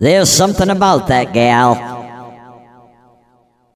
There's something about that gal.